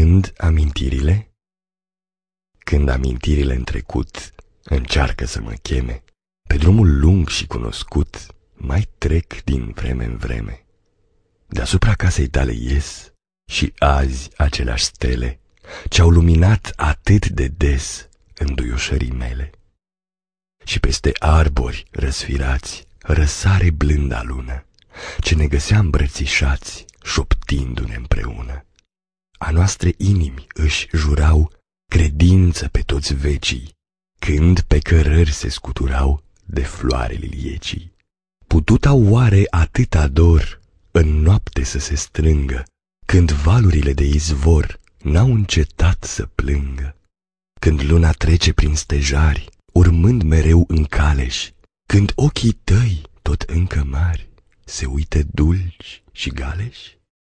Când amintirile? Când amintirile în trecut încearcă să mă cheme, pe drumul lung și cunoscut mai trec din vreme în vreme. Deasupra casei tale ies și azi aceleași stele ce-au luminat atât de des înduioșării mele. Și peste arbori răsfirați răsare blânda lună, ce ne găsea îmbrățișați, șoptindu-ne împreună. A noastre inimi își jurau credință pe toți vecii, când pe cărări se scuturau de floare liliecii. Pututa oare atâta dor în noapte să se strângă, când valurile de izvor n-au încetat să plângă? Când luna trece prin stejari, urmând mereu în caleși, când ochii tăi, tot încă mari, se uită dulci și galeși?